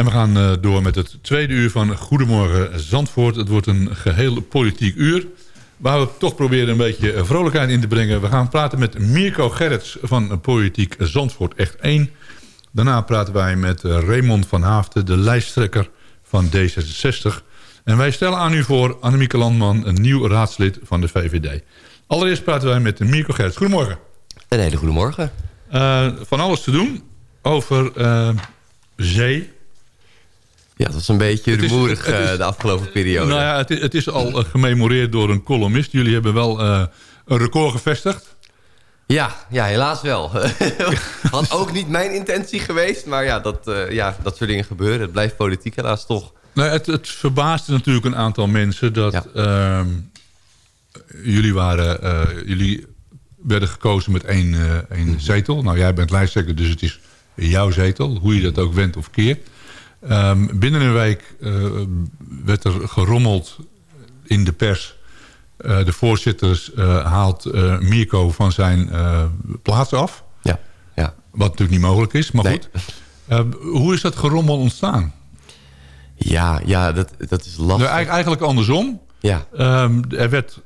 En we gaan eh, door met het tweede uur van Goedemorgen Zandvoort. Het wordt een geheel politiek uur. Waar we toch proberen een beetje eh, vrolijkheid in te brengen. We gaan praten met Mirko Gerrits van Politiek Zandvoort Echt 1. Daarna praten wij met eh, Raymond van Haafden, de lijsttrekker van D66. En wij stellen aan u voor Annemieke Landman, een nieuw raadslid van de VVD. Allereerst praten wij met Mirko Gerrits. Goedemorgen. Een hele goede morgen. Eh, van alles te doen over eh, zee, Ja, dat was een beetje Het is- rumoerig is- eh, de afgelopen periode. Nou ja, het is, het is al eh, gememoreerd door een columnist. Jullie hebben wel eh, een record gevestigd. ja, ja, helaas wel. Had ook niet mijn intentie geweest, maar ja dat, ja, dat soort dingen gebeuren. Het blijft politiek helaas toch. Nou, het, het verbaasde natuurlijk een aantal mensen dat Ja. ehm, jullie waren, jullie werden gekozen met één, één Mhm. zetel. Nou, jij bent lijsttrekker, dus het is jouw zetel, hoe je dat ook wendt of keert. Ehm, binnen een week eh, werd er gerommeld in de pers. Eh, de voorzitter eh, haalt Mirko van zijn plaats af. Ja. Wat natuurlijk niet mogelijk is, maar Nee. goed. Eh, hoe is dat gerommel ontstaan? Ja, ja dat, dat is Nou, lastig. eigenlijk, eigenlijk andersom. Ja, Ehm, er werd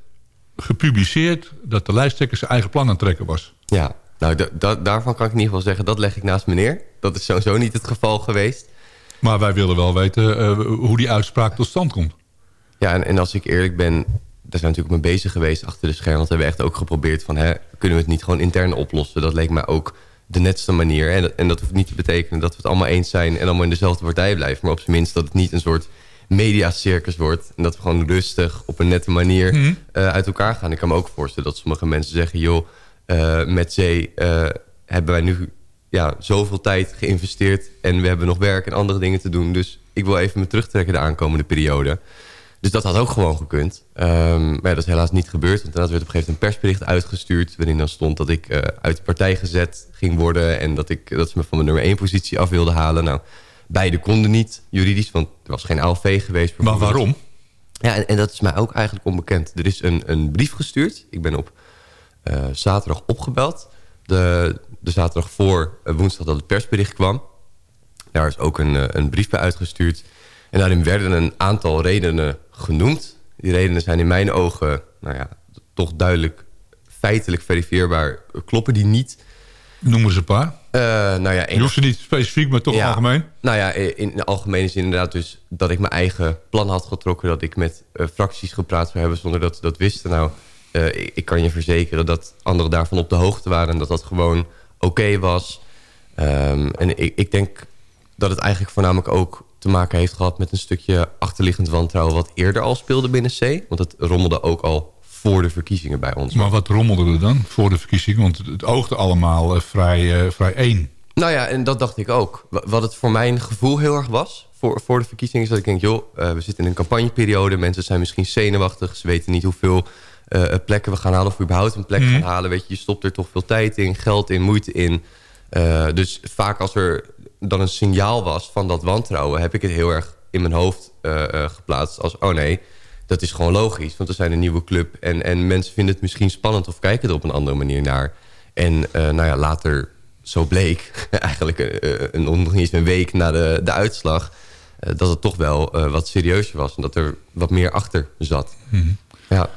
gepubliceerd dat de lijsttrekker zijn eigen plan aan het trekken was. ja. Nou, da- da- daarvan kan ik in ieder geval zeggen, dat leg ik naast meneer. Dat is sowieso niet het geval geweest. Maar wij willen wel weten eh, hoe die uitspraak tot stand komt. Ja, en, en als ik eerlijk ben, daar zijn we natuurlijk mee bezig geweest achter de schermen. Want we hebben echt ook geprobeerd van, hè, kunnen we het niet gewoon intern oplossen? Dat leek mij ook de netste manier. En, dat- en dat hoeft niet te betekenen dat we het allemaal eens zijn... en allemaal in dezelfde partij blijven. Maar op zijn minst dat het niet een soort mediacircus wordt. En dat we gewoon rustig op een nette manier eh, uit elkaar gaan. Ik kan me ook voorstellen dat sommige mensen zeggen... joh, eh, met zee hebben wij nu ja, zoveel tijd geïnvesteerd... en we hebben nog werk en andere dingen te doen. Dus ik wil even me terugtrekken de aankomende periode... Dus dat had ook gewoon gekund. Ehm, maar ja, dat is helaas niet gebeurd. Want daarna werd op een gegeven moment een persbericht uitgestuurd... waarin dan stond dat ik eh, uit de partij gezet ging worden... en dat, ik, dat ze me van mijn nummer 1 positie af wilden halen. Nou, beide konden niet juridisch, want er was geen ALV geweest. Maar waarom? Ja, en, en dat is mij ook eigenlijk onbekend. Er is een, een brief gestuurd. Ik ben op eh, zaterdag opgebeld. De, de zaterdag voor eh, woensdag dat het persbericht kwam. Daar is ook een, eh, een brief bij uitgestuurd. En daarin werden een aantal redenen genoemd. Die redenen zijn in mijn ogen nou ja, toch duidelijk feitelijk verifieerbaar. Kloppen die niet? Noemen ze een paar. Eh, nou ja, Je hoeft ze niet specifiek, maar toch Ja. algemeen. Nou ja, in de algemene zin inderdaad dus dat ik mijn eigen plan had getrokken. Dat ik met fracties gepraat zou hebben zonder dat ze dat wisten. Nou, ik, ik kan je verzekeren dat anderen daarvan op de hoogte waren. En dat dat gewoon oké was. Ehm, en ik, ik denk dat het eigenlijk voornamelijk ook te maken heeft gehad... met een stukje achterliggend wantrouwen wat eerder al speelde binnen C. Want het rommelde ook al voor de verkiezingen bij ons. Maar wat rommelde er dan voor de verkiezingen? Want het, oogde allemaal eh, vrij, eh, vrij één. Nou ja, en dat dacht ik ook. Wa- Wat het voor mijn gevoel heel erg was voor, voor de verkiezingen... is dat ik denk, joh, eh, we zitten in een campagneperiode. Mensen zijn misschien zenuwachtig. Ze weten niet hoeveel plekken we gaan halen... of we überhaupt een plek gaan halen. Weet je, je stopt er toch veel tijd in, geld in, moeite in. Eh, dus vaak als er dan een signaal was van dat wantrouwen... heb ik het heel erg in mijn hoofd eh, eh, geplaatst als... oh nee, dat is gewoon logisch, want we zijn een nieuwe club... en, en mensen vinden het misschien spannend of kijken er op een andere manier naar. En eh, nou ja, later zo bleek, eigenlijk eh, een, nog niet eens een week na de, de uitslag... eh, dat het toch wel eh, wat serieuzer was en dat er wat meer achter zat. Ja.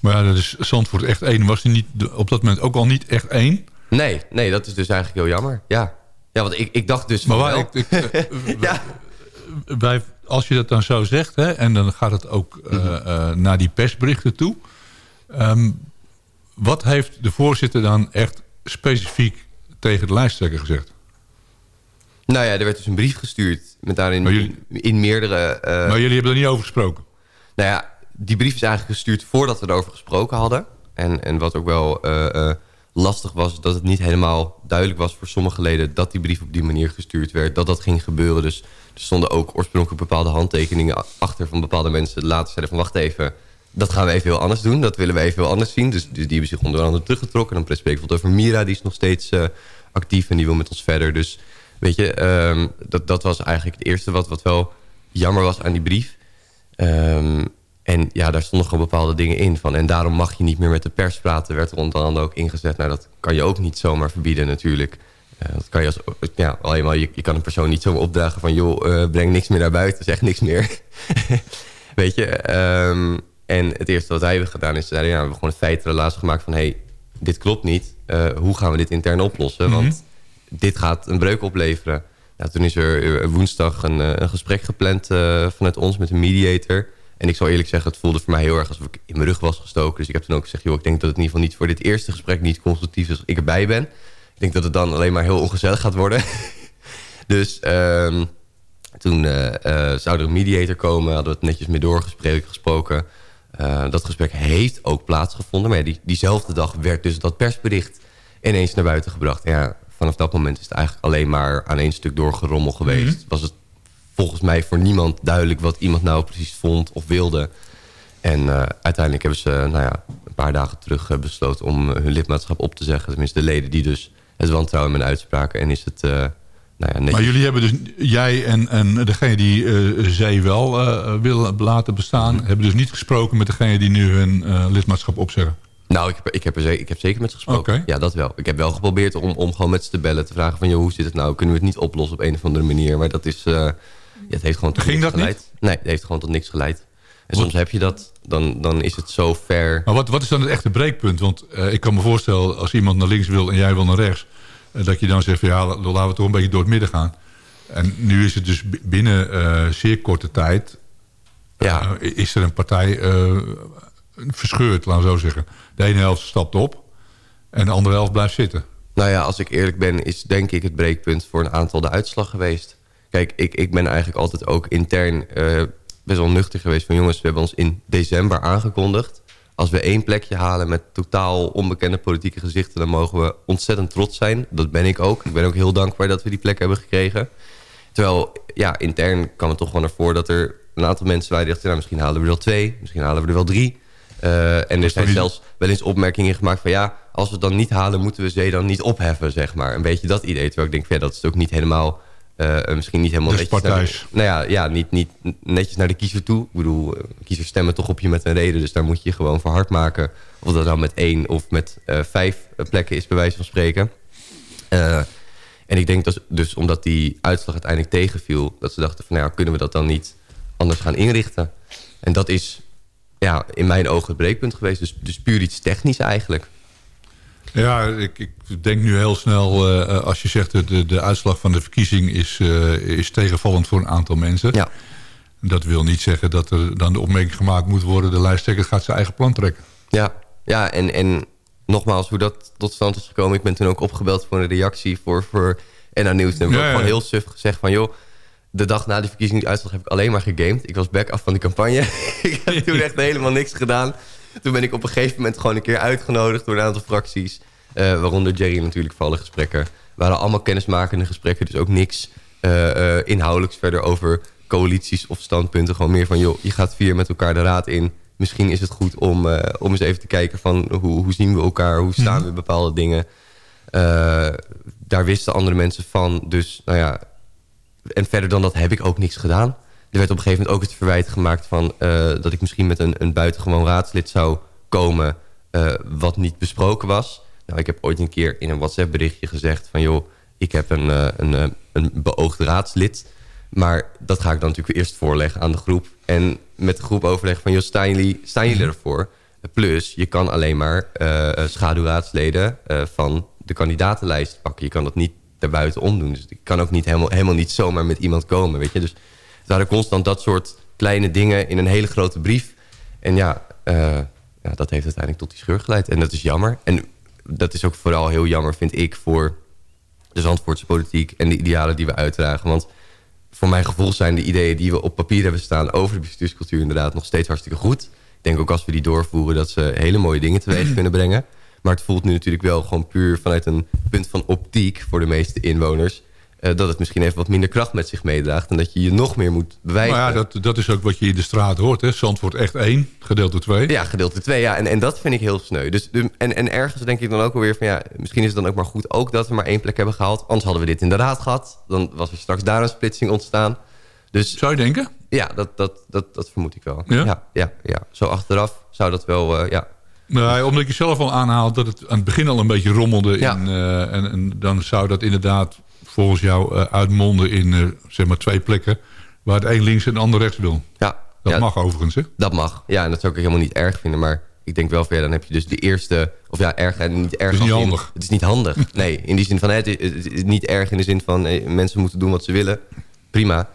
Maar ja, dat is Zandvoort echt één. Was die niet op dat moment ook al niet echt één? Nee, nee, dat is dus eigenlijk heel jammer. Ja, ja want ik, ik dacht dus Maar van ik, ik, eh, ja. wij, als je dat dan zo zegt, hè, en dan gaat het ook eh, Mhm. eh, naar die persberichten toe. Ehm, wat heeft de voorzitter dan echt specifiek tegen de lijsttrekker gezegd? Nou ja, er werd dus een brief gestuurd met daarin jullie- in, meerdere... eh, maar jullie hebben er niet over gesproken. Nou ja, die brief is eigenlijk gestuurd voordat we erover gesproken hadden. En, en wat ook wel eh, eh, lastig was, dat het niet helemaal duidelijk was voor sommige leden... dat die brief op die manier gestuurd werd, dat dat ging gebeuren. Dus er stonden ook oorspronkelijk bepaalde handtekeningen achter van bepaalde mensen. Later zeiden van, wacht even, dat gaan we even heel anders doen. Dat willen we even heel anders zien. Dus, die hebben zich onder andere teruggetrokken. Dan spreek ik bijvoorbeeld over Mira, die is nog steeds eh, actief en die wil met ons verder. Dus weet je, ehm, dat, dat was eigenlijk het eerste wat, wat wel jammer was aan die brief. Ehm, en ja, daar stonden gewoon bepaalde dingen in van. En daarom mag je niet meer met de pers praten. Werd er onder andere ook ingezet. Nou, dat kan je ook niet zomaar verbieden natuurlijk. Eh, dat kan je als, ja, alleen maar, je, je kan een persoon niet zomaar opdragen van... joh, eh, breng niks meer naar buiten, zeg niks meer. Weet je? ehm, en het eerste wat wij hebben gedaan is... Ja, we hebben gewoon een feitenrelatie gemaakt van... hey, dit klopt niet. Eh, hoe gaan we dit intern oplossen? Want dit gaat een breuk opleveren. Nou, toen is er woensdag een, een gesprek gepland vanuit ons met een mediator. En ik zal eerlijk zeggen, het voelde voor mij heel erg alsof ik in mijn rug was gestoken. Dus ik heb toen ook gezegd, joh, ik denk dat het in ieder geval niet voor dit eerste gesprek niet constructief is als ik erbij ben. Ik denk dat het dan alleen maar heel ongezellig gaat worden. dus ehm, toen eh, eh, zou er een mediator komen, hadden we het netjes mee doorgesproken. Eh, dat gesprek heeft ook plaatsgevonden. Maar ja, die, diezelfde dag werd dus dat persbericht ineens naar buiten gebracht. Ja, vanaf dat moment is het eigenlijk alleen maar aan één stuk doorgerommel geweest. Was het volgens mij voor niemand duidelijk wat iemand nou precies vond of wilde. En eh, uiteindelijk hebben ze nou ja, een paar dagen terug eh, besloten om hun lidmaatschap op te zeggen. Tenminste de leden die dus het wantrouwen in mijn uitspraken. En is het eh, nou ja, Maar jullie hebben dus, jij en, en degene die eh zij wel eh wil laten bestaan... hebben dus niet gesproken met degene die nu hun eh, lidmaatschap opzeggen. Nou, ik heb, ik, heb er zeker, ik heb zeker met ze gesproken. Ja, dat wel. Ik heb wel geprobeerd om, om gewoon met ze te bellen. Te vragen van, joh, hoe zit het nou? Kunnen we het niet oplossen op een of andere manier? Maar dat is... ja, het heeft gewoon tot Ging niks dat niet? geleid. Nee, het heeft gewoon tot niks geleid. En soms heb je dat, dan, dan is het zo ver... Maar wat, wat is dan het echte breekpunt? Want eh, ik kan me voorstellen, als iemand naar links wil en jij wil naar rechts... eh, dat je dan zegt van ja, la- laten we toch een beetje door het midden gaan. En nu is het dus binnen eh, zeer korte tijd... Ja. is er een partij verscheurd, laten we zo zeggen. De ene helft stapt op en de andere helft blijft zitten. Nou ja, als ik eerlijk ben, is denk ik het breekpunt voor een aantal de uitslag geweest. Kijk, ik, ik ben eigenlijk altijd ook intern eh, best wel nuchter geweest van jongens, we hebben ons in december aangekondigd. Als we één plekje halen met totaal onbekende politieke gezichten, dan mogen we ontzettend trots zijn. Dat ben ik ook. Ik ben ook heel dankbaar dat we die plek hebben gekregen. Terwijl, ja, intern kwam het toch wel naar voren dat er een aantal mensen die dachten, nou, misschien halen we er wel twee, misschien halen we er wel drie. Eh, en er zijn zelfs wel eens opmerkingen gemaakt van ja, als we het dan niet halen, moeten we zee dan niet opheffen, zeg maar. Een beetje dat idee. Terwijl ik denk, ja, dat is ook niet helemaal, misschien niet helemaal Dus netjes. Naar nou ja, ja niet, niet netjes naar de kiezer toe. Ik bedoel, eh, kiezers stemmen toch op je met een reden, dus daar moet je je gewoon voor hard maken. Of dat nou met één of met eh, vijf eh, plekken is, bij wijze van spreken. Eh, en ik denk dus, dus omdat die uitslag uiteindelijk tegenviel... dat ze dachten van, nou ja, kunnen we dat dan niet anders gaan inrichten? En dat is ja, in mijn ogen het breekpunt geweest. Dus, dus puur iets technisch eigenlijk. Ja, ik, ik denk nu heel snel, eh, als je zegt... dat de, de uitslag van de verkiezing is, eh, is tegenvallend voor een aantal mensen. Ja, Dat wil niet zeggen dat er dan de opmerking gemaakt moet worden... de lijsttrekker gaat zijn eigen plan trekken. ja, ja en, en nogmaals, hoe dat tot stand is gekomen... ik ben toen ook opgebeld voor een reactie voor, voor NA Nieuws. En heb ik Ja, ook ja. gewoon heel suf gezegd van... joh, de dag na de verkiezingsuitslag heb ik alleen maar gegamed. Ik was back af van die campagne. ik heb toen echt helemaal niks gedaan. Toen ben ik op een gegeven moment gewoon een keer uitgenodigd... door een aantal fracties. Eh, waaronder Jerry natuurlijk voor alle gesprekken. Waren allemaal kennismakende gesprekken. Dus ook niks eh, eh, inhoudelijks verder over coalities of standpunten. Gewoon meer van, joh, je gaat vier met elkaar de raad in. Misschien is het goed om, om eens even te kijken van... hoe, hoe zien we elkaar, hoe staan we in bepaalde dingen... Daar wisten andere mensen van. Dus nou ja, en verder dan dat heb ik ook niks gedaan. Er werd op een gegeven moment ook het verwijt gemaakt van... dat ik misschien met een, een buitengewoon raadslid zou komen... wat niet besproken was. Nou, ik heb ooit een keer in een WhatsApp berichtje gezegd van... joh, ik heb een, eh, een, eh, een beoogd raadslid... Maar dat ga ik dan natuurlijk eerst voorleggen aan de groep. En met de groep overleggen van... joh, staan jullie, staan jullie ervoor? Plus, je kan alleen maar eh, schaduwraadsleden van de kandidatenlijst pakken. Je kan dat niet daarbuiten omdoen. Dus ik kan ook niet helemaal, helemaal niet zomaar met iemand komen, weet je. Dus het waren constant dat soort kleine dingen in een hele grote brief. En ja, ja, dat heeft uiteindelijk tot die scheur geleid. En dat is jammer. En dat is ook vooral heel jammer, vind ik, voor de Zandvoortse politiek... en de idealen die we uitdragen. Want voor mijn gevoel zijn de ideeën die we op papier hebben staan... over de bestuurscultuur inderdaad nog steeds hartstikke goed. Ik denk ook als we die doorvoeren dat ze hele mooie dingen teweeg kunnen brengen. Maar het voelt nu natuurlijk wel gewoon puur vanuit een punt van optiek... voor de meeste inwoners... eh, dat het misschien even wat minder kracht met zich meedraagt... en dat je je nog meer moet bewijzen. Maar ja, dat, dat is ook wat je in de straat hoort. Hè? Zandvoort echt één, gedeelte twee. Ja, gedeelte 2, ja. En, en dat vind ik heel sneu. Dus, de- en, en ergens denk ik dan ook alweer van... ja, misschien is het dan ook maar goed ook dat we maar één plek hebben gehaald. Anders hadden we dit in de raad gehad. Dan was er straks daar een splitsing ontstaan. Dus Zou je denken? ja, dat, dat, dat, dat vermoed ik wel. Ja? Ja, ja, ja. Zo achteraf zou dat wel, eh, ja. Nee, omdat je zelf al aanhaalt dat het aan het begin al een beetje rommelde. Ja. In, eh, en, en dan zou dat inderdaad volgens jou eh, uitmonden in eh, zeg maar twee plekken... waar het een links en de ander rechts wil. ja Dat ja, mag overigens, hè? Dat mag. Ja, en dat zou ik helemaal niet erg vinden. Maar ik denk wel van ja, dan heb je dus de eerste... Of ja, erg en niet erg. is niet in- handig. het is niet handig. Nee, in die zin van... Het is, het is niet erg in de zin van... eh, mensen moeten doen wat ze willen. Prima.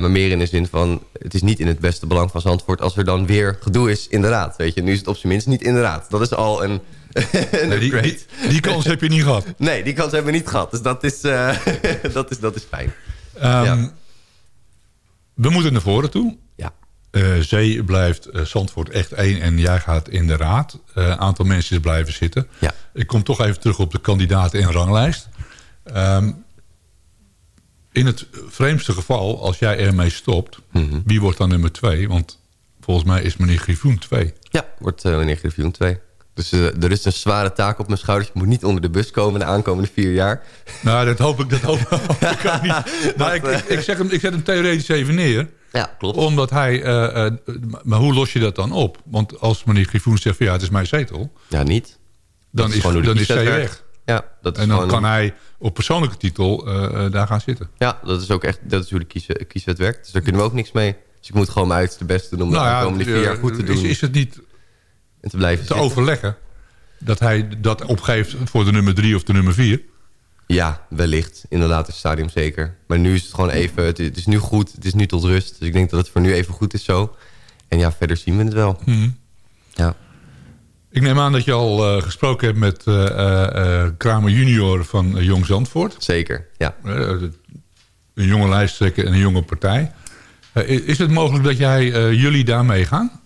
Maar meer in de zin van... Het is niet in het beste belang van Zandvoort... als er dan weer gedoe is in de raad. Weet je, nu is het op zijn minst niet in de raad. Dat is al een... Nee, die, die, die kans heb je niet gehad. Nee, die kans hebben we niet gehad. Dus dat is, eh, dat is, dat is fijn. Ehm, Ja. We moeten naar voren toe. Ja. Eh, Zee blijft eh, Zandvoort echt één en jij gaat in de raad. Een aantal mensen is blijven zitten. Ja. Ik kom toch even terug op de kandidaten en ranglijst. Ehm, in het vreemdste geval, als jij ermee stopt... Mhm. wie wordt dan nummer twee? Want volgens mij is meneer Grifoen twee. Ja, wordt uh, meneer Griffioen 2. Dus eh, er is een zware taak op mijn schouders. Ik moet niet onder de bus komen de aankomende vier jaar. Nou, dat hoop ik, dat hoop, hoop ik ook niet. Nou, ik, ik, ik, zeg hem, ik zet hem theoretisch even neer. Ja, klopt. Omdat hij... eh, eh, maar hoe los je dat dan op? Want als meneer Grifoen zegt van ja, het is mijn zetel... Ja, niet. dan Dat is, dan is zij werkt. weg. Ja, dat is En dan kan een- hij op persoonlijke titel daar gaan zitten. Ja, dat is ook echt dat is hoe de kies, kieswet werkt. Dus daar kunnen we ook niks mee. Dus ik moet gewoon mijn uiterste best doen om Nou de ja, komende vier jaar goed te doen. Is, is het niet en te blijven te zitten. overleggen dat hij dat opgeeft voor de nummer drie of de nummer vier? Ja, wellicht. In het stadium zeker. Maar nu is het gewoon even... Het, is nu goed, het is nu tot rust. Dus ik denk dat het voor nu even goed is zo. En ja, verder zien we het wel. Mhm. Ja. Ik neem aan dat je al eh, gesproken hebt met eh, eh, Kramer junior van Jong Zandvoort. Zeker, ja. Een jonge lijsttrekker en een jonge partij. Is het mogelijk dat jij jullie daarmee gaan?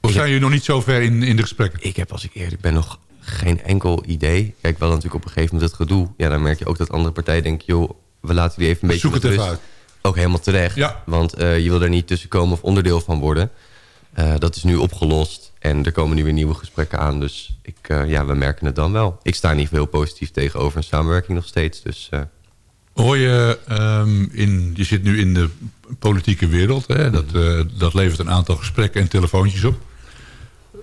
Of zijn jullie nog niet zo ver in, in de gesprekken? Ik heb, als ik eerlijk ben, nog geen enkel idee. Kijk, wel natuurlijk op een gegeven moment het gedoe. Ja, dan merk je ook dat andere partijen denken... joh, we laten die even een beetje Zoek het even uit. Ook helemaal terecht. Ja. Want eh, je wil er niet tussen komen of onderdeel van worden. Eh, dat is nu opgelost. En er komen nu weer nieuwe gesprekken aan. Dus ik, eh, ja, we merken het dan wel. Ik sta niet veel positief tegenover een samenwerking nog steeds. Dus Hoor je, ehm, in, je zit nu in de politieke wereld. Hè? Dat, eh, dat levert een aantal gesprekken en telefoontjes op.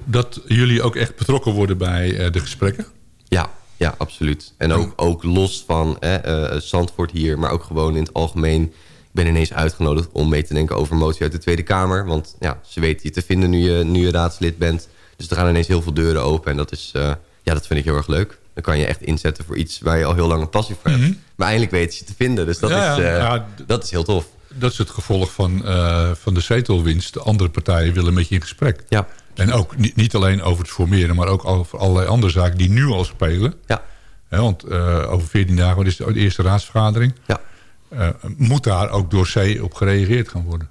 Dat jullie ook echt betrokken worden bij eh, de gesprekken? ja, ja, absoluut. En ook, ook los van eh, eh, Zandvoort hier, maar ook gewoon in het algemeen. Ik ben ineens uitgenodigd om mee te denken over motie uit de Tweede Kamer. Want ja, ze weten je te vinden nu je, nu je raadslid bent. Dus er gaan ineens heel veel deuren open. En dat, is, ja, dat vind ik heel erg leuk. Dan kan je echt inzetten voor iets waar je al heel lang een passie voor hebt. Maar eindelijk weten ze te vinden. Dus dat, Ja, is, ja. eh, dat is heel tof. Dat is het gevolg van, eh, van de zetelwinst. De andere partijen willen met je in gesprek. Ja, En ook niet, niet alleen over het formeren, maar ook over allerlei andere zaken die nu al spelen. ja, want eh, over 14 dagen is de eerste raadsvergadering. ja. Moet daar ook door C op gereageerd gaan worden.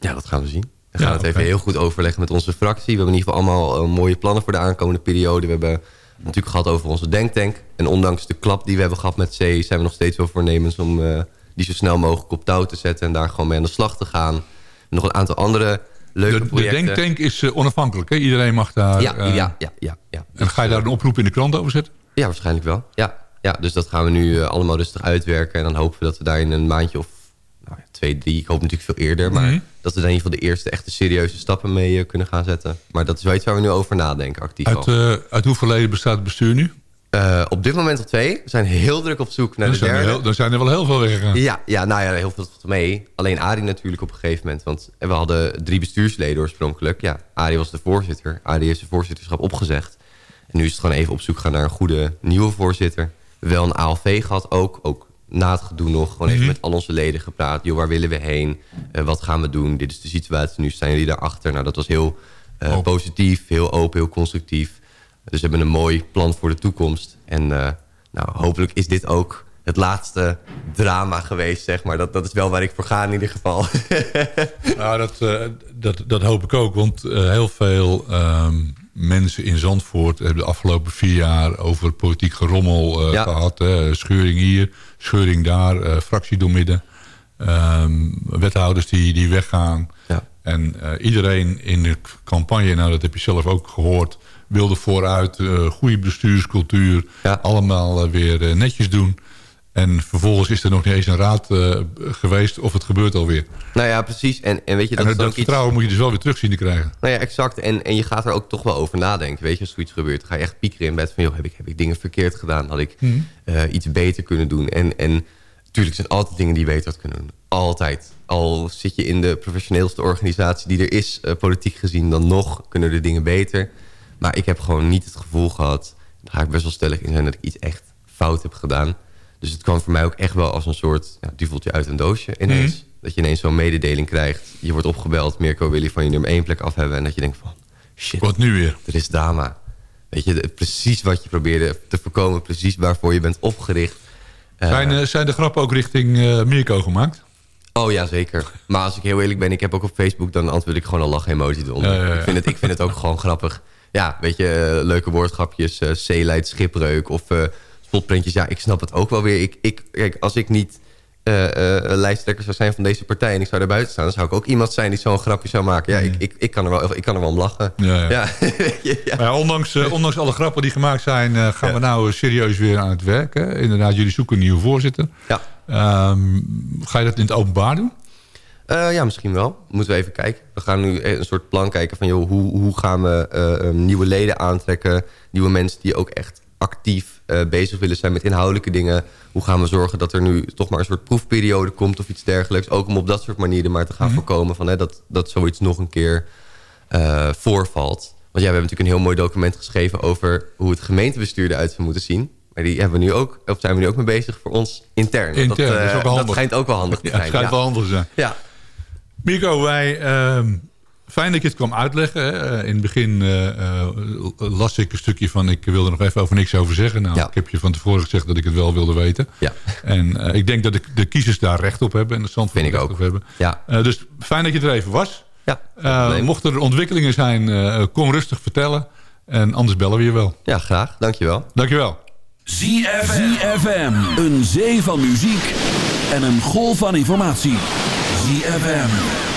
Ja, dat gaan we zien. We Ja, gaan het even heel goed overleggen met onze fractie. We hebben in ieder geval allemaal mooie plannen voor de aankomende periode. We hebben natuurlijk gehad over onze denktank. En ondanks de klap die we hebben gehad met C... zijn we nog steeds wel voornemens om eh, die zo snel mogelijk op touw te zetten... en daar gewoon mee aan de slag te gaan. Nog een aantal andere leuke De, de projecten. denktank is eh, onafhankelijk. Hè? Iedereen mag daar... Ja, eh, ja, ja, ja, ja. En ga je daar een oproep in de krant over zetten? Ja, waarschijnlijk wel. Ja, ja dus dat gaan we nu allemaal rustig uitwerken. En dan hopen we dat we daar in een maandje of nou twee, drie... ik hoop natuurlijk veel eerder... maar Mhm. Dat we daar in ieder geval de eerste echte serieuze stappen mee eh, kunnen gaan zetten. Maar dat is wel iets waar we nu over nadenken, actief. Uit, eh, uit hoeveel leden bestaat het bestuur nu? Eh, op dit moment al twee. We zijn heel druk op zoek naar Dan de er derde. heel, dan zijn er wel heel veel weggegaan. Ja, ja, nou ja, heel veel mee. Alleen Arie natuurlijk op een gegeven moment. Want we hadden drie bestuursleden oorspronkelijk. Ja, Arie was de voorzitter. Arie heeft zijn voorzitterschap opgezegd. En nu is het gewoon even op zoek gaan naar een goede nieuwe voorzitter. Wel een ALV gehad ook. Ook na het gedoe nog. Gewoon even Mhm. met al onze leden gepraat. Joh, waar willen we heen? Eh, wat gaan we doen? Dit is de situatie. Nu staan jullie daarachter. Nou, dat was heel eh, positief. Heel open, heel constructief. Dus we hebben een mooi plan voor de toekomst. En eh, nou, hopelijk is dit ook het laatste drama geweest, zeg maar. Dat, dat is wel waar ik voor ga in ieder geval. Nou, dat, dat, dat hoop ik ook. Want heel veel ehm, mensen in Zandvoort hebben de afgelopen vier jaar over politiek gerommel eh, Ja. gehad. Hè. Scheuring hier, scheuring daar, eh, fractie doormidden. Ehm, wethouders die, die weggaan. Ja. En eh, iedereen in de campagne, nou dat heb je zelf ook gehoord... wilde vooruit, goede bestuurscultuur, Ja. allemaal weer netjes doen. En vervolgens is er nog niet eens een raad eh, geweest of het gebeurt alweer. nou ja, precies. En, en weet je, dat, En iets... vertrouwen moet je dus wel weer terug zien te krijgen. Nou ja, exact. En, en je gaat er ook toch wel over nadenken. Weet je, als zoiets gebeurt, dan ga je echt piekeren in bed van... joh, heb ik, heb ik dingen verkeerd gedaan? Had ik eh, iets beter kunnen doen? En, en natuurlijk zijn altijd dingen die je beter had kunnen doen. Altijd. Al zit je in de professioneelste organisatie die er is, eh, politiek gezien... dan nog kunnen er dingen beter. Maar ik heb gewoon niet het gevoel gehad... daar ga ik best wel stellig in zijn dat ik iets echt fout heb gedaan. Dus het kwam voor mij ook echt wel als een soort ja, duveltje uit een doosje ineens. Dat je ineens zo'n mededeling krijgt. Je wordt opgebeld, Mirko wil je van je nummer één plek af hebben. En dat je denkt van, shit, Wat nu weer? er is drama. Weet je, precies wat je probeerde te voorkomen. Precies waarvoor je bent opgericht. Eh, Zijn, eh, zijn de grappen ook richting eh Mirko gemaakt? Oh ja, zeker. Maar als ik heel eerlijk ben, ik heb ook op Facebook... dan antwoord ik gewoon een lach-emoji eronder. Ja, ja, ja. Ik, vind het, ik vind het ook gewoon grappig. Ja, weet je, leuke woordgrapjes. eh zeeleid, schipbreuk of spotprintjes. Ja, ik snap het ook wel weer. Ik, ik, kijk, als ik niet eh, eh, lijsttrekker zou zijn van deze partij... en ik zou daar buiten staan... dan zou ik ook iemand zijn die zo'n grapje zou maken. Ja, ik, ik, ik, kan, er wel, ik kan er wel om lachen. Ja, ja. Ondanks, eh, ondanks alle grappen die gemaakt zijn... gaan we nou serieus weer aan het werk. Hè? Inderdaad, jullie zoeken een nieuwe voorzitter. ja. Ehm, ga je dat in het openbaar doen? Ja, misschien wel. Moeten we even kijken. We gaan nu een soort plan kijken van... Joh, hoe, hoe gaan we nieuwe leden aantrekken? Nieuwe mensen die ook echt actief eh, bezig willen zijn met inhoudelijke dingen. Hoe gaan we zorgen dat er nu toch maar een soort proefperiode komt of iets dergelijks. Ook om op dat soort manieren maar te gaan voorkomen van, hè, dat, dat zoiets nog een keer eh, voorvalt. Want ja, we hebben natuurlijk een heel mooi document geschreven over hoe het gemeentebestuur eruit zou moeten zien. Maar die hebben we nu ook, of zijn we nu ook mee bezig voor ons intern. Intern, dat is ook wel handig. dat schijnt ook wel handig te Ja, zijn. het schijnt wel handig te zijn. Ja. Mirko, wij, ehm, fijn dat je het kwam uitleggen. Hè. Eh, In het begin eh, eh, las ik een stukje van... ik wil er nog even over niks over zeggen. Nou, Ja. ik heb je van tevoren gezegd dat ik het wel wilde weten. Ja. En eh, ik denk dat de, de kiezers daar recht op hebben. En de ik recht ook. op hebben. Ja. Eh, dus fijn dat je er even was. Ja, Eh, mochten er ontwikkelingen zijn, eh, kom rustig vertellen. En anders bellen we je wel. ja, graag. Dankjewel. Dankjewel. ZFM. ZFM. Een zee van muziek en een golf van informatie. ZFM.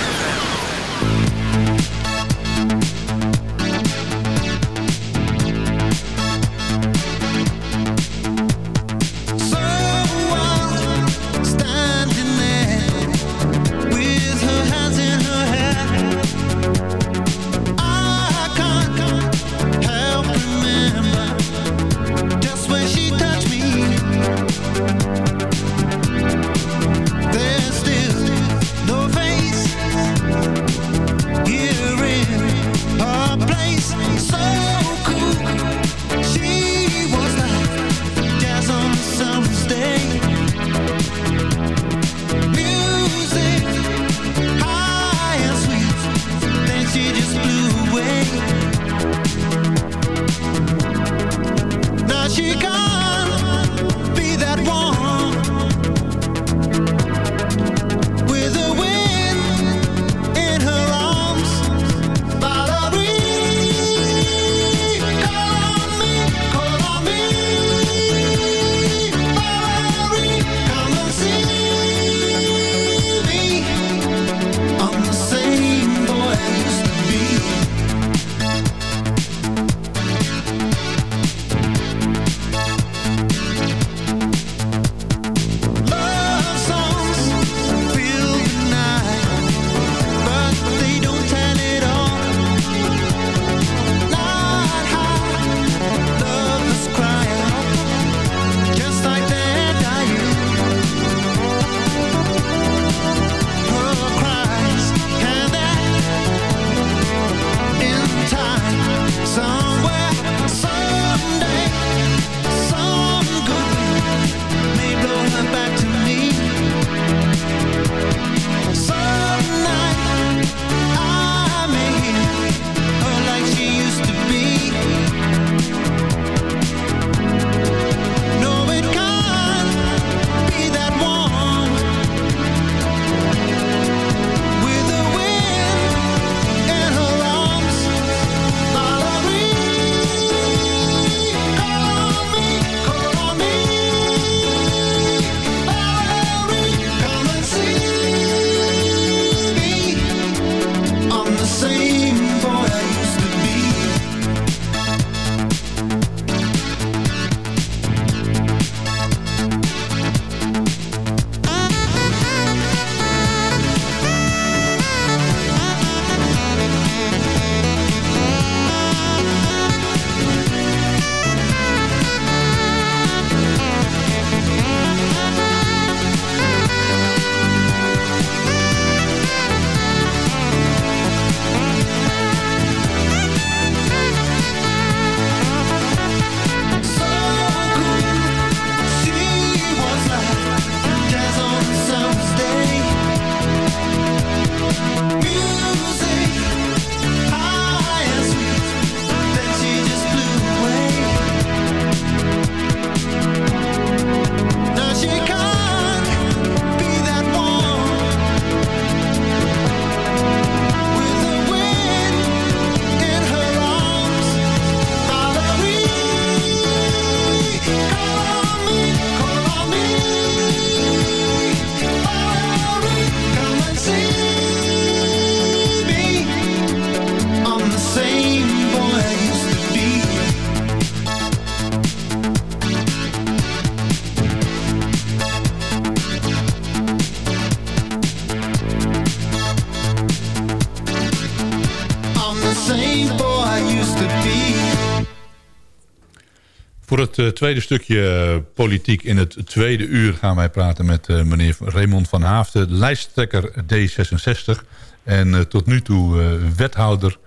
Het eh, tweede stukje eh, politiek in het tweede uur gaan wij praten met eh, meneer Raymond van Haafden, lijsttrekker D66 en tot nu toe wethouder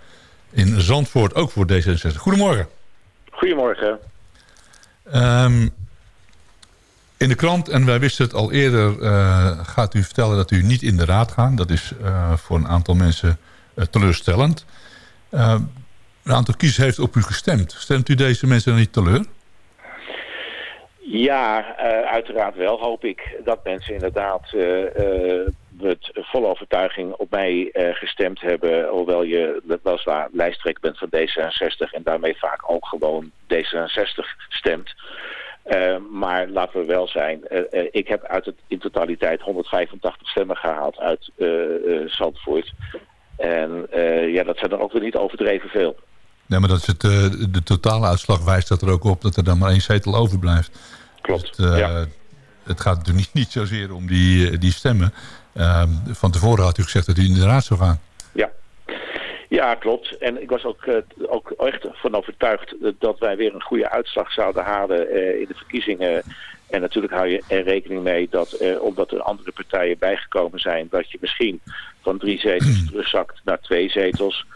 in Zandvoort, ook voor D66. Goedemorgen. Goedemorgen. Ehm, in de krant, en wij wisten het al eerder, gaat u vertellen dat u niet in de raad gaat. Dat is voor een aantal mensen teleurstellend. Eh, een aantal kiezers heeft op u gestemd. Stemt u deze mensen dan niet teleur? Ja, eh, uiteraard wel hoop ik dat mensen inderdaad eh, eh, met volle overtuiging op mij gestemd hebben. Hoewel je weliswaar lijsttrekker bent van D66 en daarmee vaak ook gewoon D66 stemt. Maar laten we wel zijn, ik heb uit het, in totaliteit 185 stemmen gehaald uit Zandvoort. En ja, dat zijn er ook weer niet overdreven veel. Nee, maar dat is het, de totale uitslag wijst dat er ook op dat er dan maar één zetel overblijft. Klopt, het, eh, ja. het gaat er niet, niet zozeer om die, eh, die stemmen. Ehm, van tevoren had u gezegd dat u in de raad zou gaan. Ja. Ja, klopt. En ik was ook, eh, ook echt van overtuigd dat wij weer een goede uitslag zouden halen eh, in de verkiezingen. En natuurlijk hou je er rekening mee dat, eh, omdat er andere partijen bijgekomen zijn, dat je misschien van drie zetels terugzakt naar twee zetels.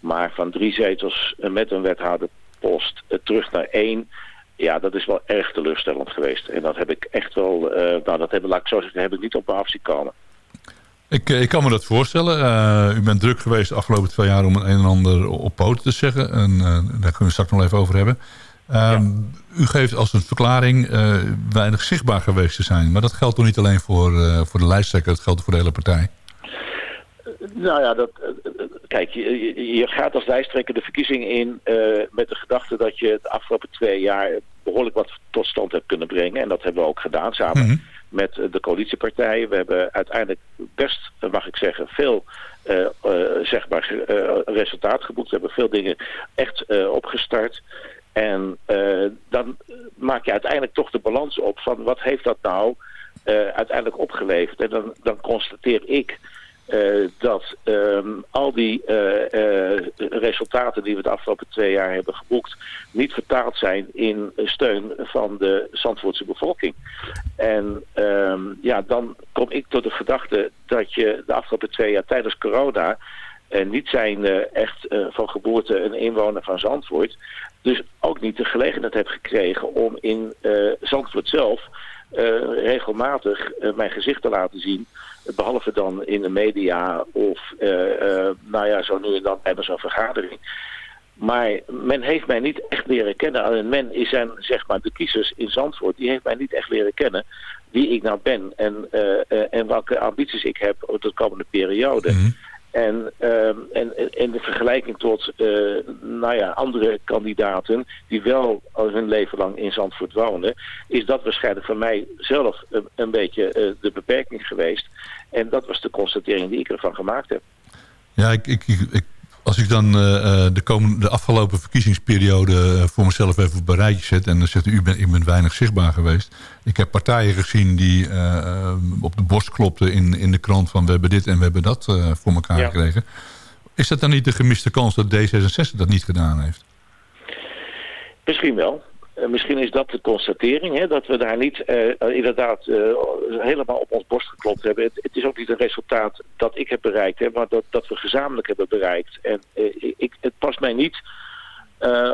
Maar van drie zetels met een wethouderpost terug naar één. Ja, dat is wel erg teleurstellend geweest. En dat heb ik echt wel, eh, nou dat heb, laat ik zo zeggen, heb ik niet op me af zien komen. Ik, eh, ik kan me dat voorstellen. Eh, u bent druk geweest de afgelopen twee jaar om een en ander op poten te zeggen. En daar kunnen we het straks nog even over hebben. Ehm, U geeft als een verklaring weinig zichtbaar geweest te zijn. Maar dat geldt toch niet alleen voor, voor de lijsttrekker, dat geldt voor de hele partij. Nou ja, dat, kijk, je, je- gaat als lijsttrekker de verkiezing in met de gedachte dat je de afgelopen twee jaar behoorlijk wat tot stand hebt kunnen brengen. En dat hebben we ook gedaan samen Mhm. met eh, de coalitiepartijen. We hebben uiteindelijk best, eh, mag ik zeggen, veel zeg maar, ge- eh, resultaat geboekt. We hebben veel dingen echt opgestart. En dan maak je uiteindelijk toch de balans op van wat heeft dat nou uiteindelijk opgeleverd. En dan, dan constateer ik eh, dat ehm, al die eh, eh, resultaten die we de afgelopen twee jaar hebben geboekt... niet vertaald zijn in steun van de Zandvoortse bevolking. En ehm, ja, dan kom ik tot de gedachte dat je de afgelopen twee jaar tijdens corona... eh, niet zijn echt van geboorte een inwoner van Zandvoort... dus ook niet de gelegenheid heb gekregen om in Zandvoort zelf... eh, regelmatig eh, mijn gezicht te laten zien... Behalve dan in de media of eh, nou ja, zo nu en dan hebben zo'n vergadering. Maar men heeft mij niet echt leren kennen. En men is zijn, zeg maar, de kiezers in Zandvoort, die heeft mij niet echt leren kennen wie ik nou ben en, en welke ambities ik heb over de komende periode. Mhm. En, ehm, en, en in de vergelijking tot eh, nou ja, andere kandidaten die wel hun leven lang in Zandvoort wonen, is dat waarschijnlijk voor mij zelf een, een beetje eh, de beperking geweest. En dat was de constatering die ik ervan gemaakt heb. Ja, ik, ik- ik- als ik dan eh, eh, de, komende, de afgelopen verkiezingsperiode eh, voor mezelf even op een rijtje zet... en dan zegt u, bent, ik ben weinig zichtbaar geweest. Ik heb partijen gezien die op de borst klopten in, in de krant van... we hebben dit en we hebben dat voor elkaar Ja. gekregen. Is dat dan niet de gemiste kans dat D66 dat niet gedaan heeft? Misschien wel. Eh, misschien is dat de constatering, hè, dat we daar niet eh, eh, inderdaad helemaal op ons borst geklopt hebben. Het, het is ook niet een resultaat dat ik heb bereikt, hè, maar dat, dat we gezamenlijk hebben bereikt. En ik, het past mij niet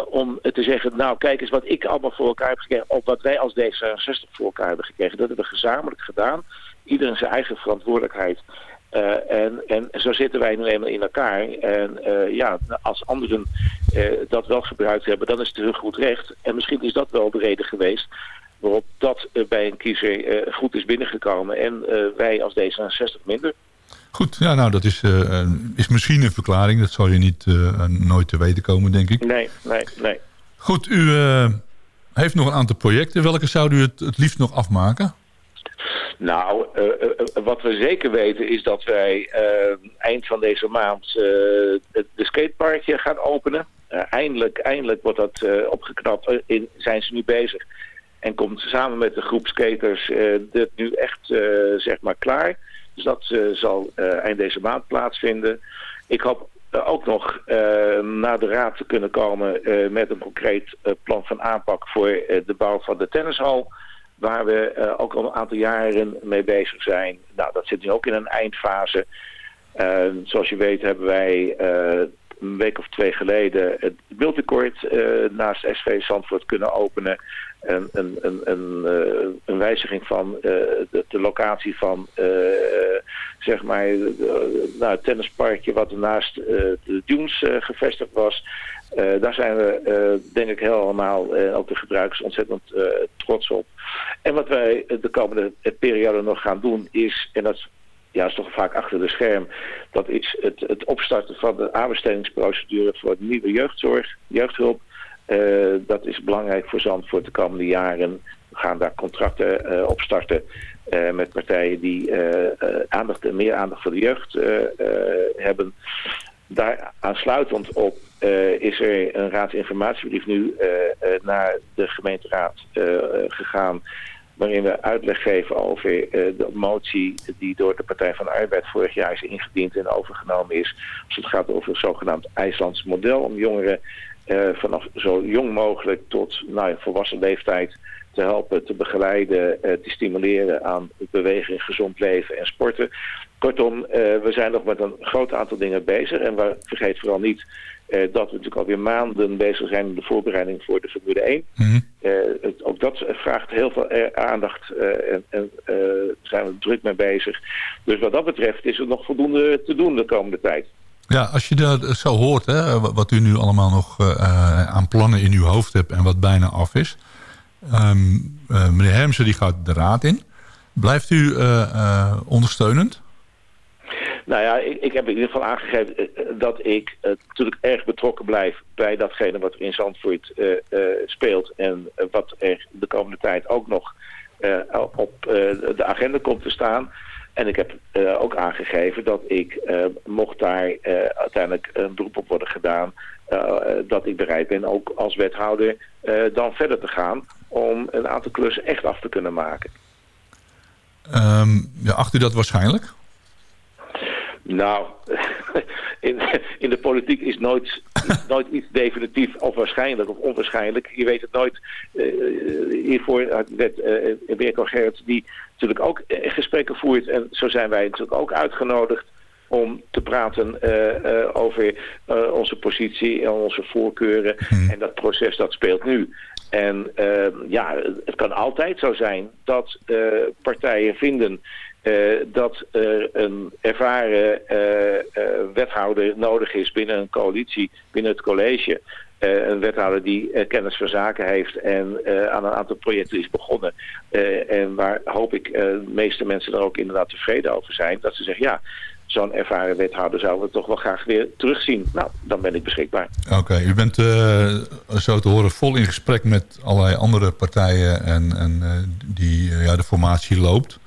om te zeggen, nou kijk eens wat ik allemaal voor elkaar heb gekregen, of wat wij als D66 voor elkaar hebben gekregen. Dat hebben we gezamenlijk gedaan. Iedereen zijn eigen verantwoordelijkheid. Eh, en, en zo zitten wij nu eenmaal in elkaar. En eh, ja, als anderen eh, dat wel gebruikt hebben, dan is het hun goed recht. En misschien is dat wel de reden geweest waarop dat bij een kiezer goed is binnengekomen. En wij als D66 minder. Goed, ja, nou, dat is, is misschien een verklaring. Dat zal je niet nooit te weten komen, denk ik. Nee, nee, nee. Goed, u heeft nog een aantal projecten. Welke zou u het, het liefst nog afmaken? Nou, eh, eh, wat we zeker weten is dat wij eh, eind van deze maand eh, het de skateparkje gaan openen. Eh, eindelijk, eindelijk wordt dat eh, opgeknapt. Eh, in, zijn ze nu bezig. En komt samen met de groep skaters eh, dit nu echt eh, zeg maar klaar. Dus dat eh, zal eh, eind deze maand plaatsvinden. Ik hoop eh, ook nog eh, naar de raad te kunnen komen eh, met een concreet eh, plan van aanpak voor eh, de bouw van de tennishal. Waar we eh, ook al een aantal jaren mee bezig zijn. Nou, dat zit nu ook in een eindfase. Eh, zoals je weet hebben wij eh, een week of twee geleden het beeldtekort naast SV Zandvoort kunnen openen. Een, een, een, een, wijziging van de, de locatie van zeg maar nou, het tennisparkje wat naast de Dunes gevestigd was. Eh, daar zijn we eh, denk ik heel allemaal, en ook de gebruikers, ontzettend eh, trots op. En wat wij de komende periode nog gaan doen is, en dat ja, is toch vaak achter de scherm. Dat is het, het opstarten van de aanbestedingsprocedure voor de nieuwe jeugdzorg, jeugdhulp. Eh, dat is belangrijk voor Zandvoort de komende jaren. We gaan daar contracten eh, opstarten eh, met partijen die eh, eh, aandacht, meer aandacht voor de jeugd eh, eh, hebben. Daar aansluitend op eh, is er een raadsinformatiebrief nu eh, eh, naar de gemeenteraad gegaan waarin we uitleg geven over de motie die door de Partij van de Arbeid vorig jaar is ingediend en overgenomen is. Als het gaat over het zogenaamd IJslands model om jongeren vanaf zo jong mogelijk tot nou, volwassen leeftijd te helpen, te begeleiden, eh, te stimuleren aan beweging, gezond leven en sporten. Kortom, eh, we zijn nog met een groot aantal dingen bezig en we, vergeet vooral niet eh, dat we natuurlijk alweer maanden bezig zijn in de voorbereiding voor de Formule 1. Mhm. Het, ook dat vraagt heel veel aandacht en, en daar zijn we druk mee bezig. Dus wat dat betreft is er nog voldoende te doen de komende tijd. Ja, als je dat zo hoort, hè, wat u nu allemaal nog aan plannen in uw hoofd hebt en wat bijna af is. Ehm, eh, meneer Hermsen die gaat de raad in. Blijft u eh, eh, ondersteunend? Nou ja, ik, ik heb in ieder geval aangegeven dat ik natuurlijk erg betrokken blijf bij datgene wat er in Zandvoort speelt. En wat er de komende tijd ook nog op de agenda komt te staan. En ik heb eh, ook aangegeven dat ik, eh, mocht daar eh, uiteindelijk een beroep op worden gedaan, dat ik bereid ben ook als wethouder dan verder te gaan om een aantal klussen echt af te kunnen maken. Ehm, ja, acht u dat waarschijnlijk? Nou, in, in de politiek is nooit, nooit iets definitief of waarschijnlijk of onwaarschijnlijk. Je weet het nooit. Eh, hiervoor werd uh, Berko Gerrits die natuurlijk ook eh, gesprekken voert. En zo zijn wij natuurlijk ook uitgenodigd om te praten uh, uh, over uh, onze positie en onze voorkeuren. Hmm. En dat proces dat speelt nu. En ja, het kan altijd zo zijn dat partijen vinden uh, dat er een ervaren uh, uh, wethouder nodig is binnen een coalitie, binnen het college. een wethouder die kennis van zaken heeft en aan een aantal projecten is begonnen. en waar hoop ik de meeste mensen er ook inderdaad tevreden over zijn. Dat ze zeggen, ja, zo'n ervaren wethouder zouden we toch wel graag weer terugzien. Nou, dan ben ik beschikbaar. Oké, u bent zo te horen vol in gesprek met allerlei andere partijen en, en die ja, de formatie loopt.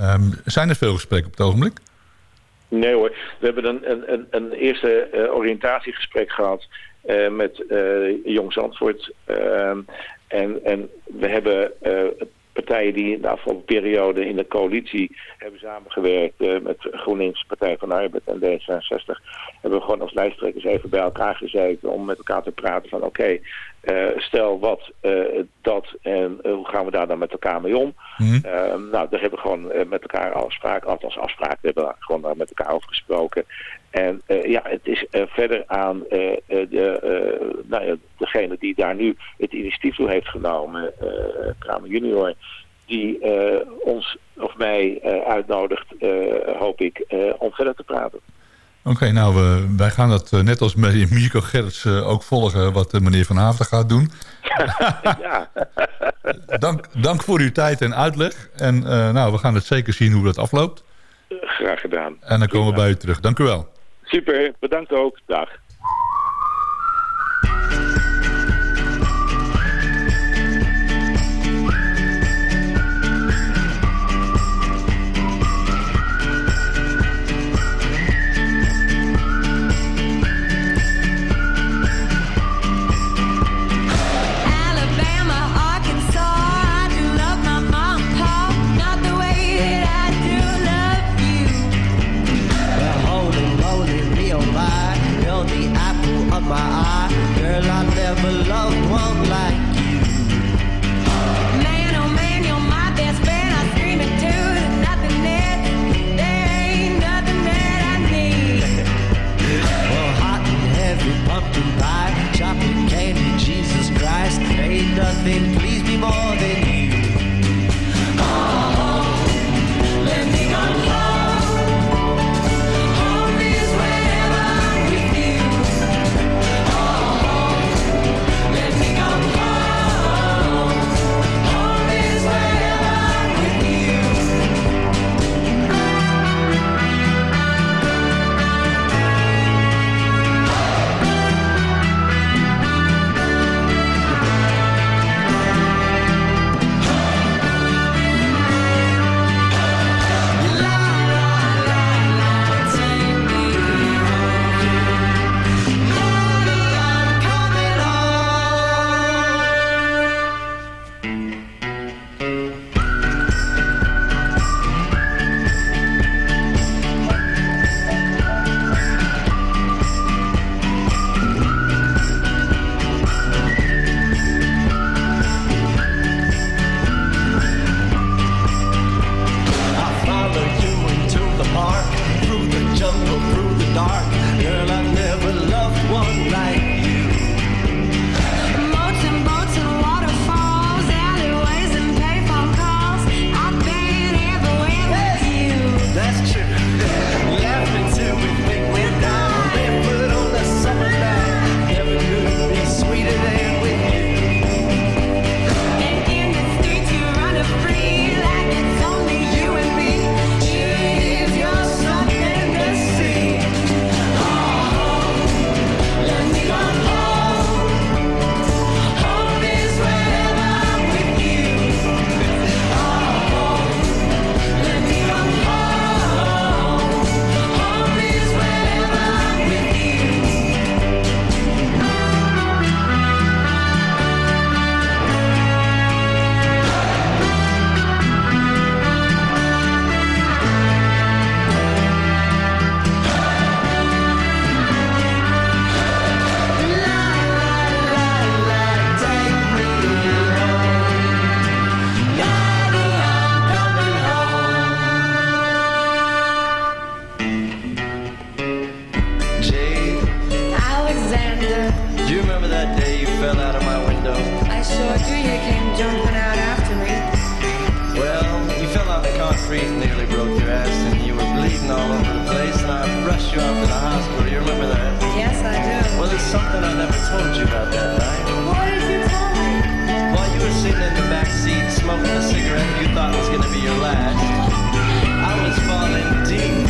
Um, zijn er veel gesprekken op het ogenblik? Nee hoor, we hebben een, een, een eerste uh, oriëntatiegesprek gehad uh, met uh, Jong Zandvoort. Ehm, en, en we hebben partijen die in de afgelopen periode in de coalitie hebben samengewerkt met GroenLinks, Partij van de Arbeid en D66. Hebben we gewoon als lijsttrekkers even bij elkaar gezeten om met elkaar te praten van oké, okay, uh, stel wat, uh, dat en hoe gaan we daar dan met elkaar mee om? Mm. nou, daar hebben we gewoon met elkaar afspraken, althans afspraken, we hebben gewoon daar met elkaar over gesproken. En ja, het is verder aan de, nou ja, degene die daar nu het initiatief toe heeft genomen, Kramer junior, die ons of mij uitnodigt, hoop ik, om verder te praten. Oké, okay, nou, uh, wij gaan dat net als met Mirko Gerrits ook volgen wat meneer Van Haafden gaat doen. ja. dank, dank voor uw tijd en uitleg. En nou, we gaan het zeker zien hoe dat afloopt. Graag gedaan. En dan komen we bij u terug. Dank u wel. Super, bedankt ook. Dag. Off to the hospital. You remember that? Yes, I do. Well, there's something I never told you about that night. What did you tell me? While you were sitting in the back seat smoking a cigarette you thought was going to be your last, I was falling deep,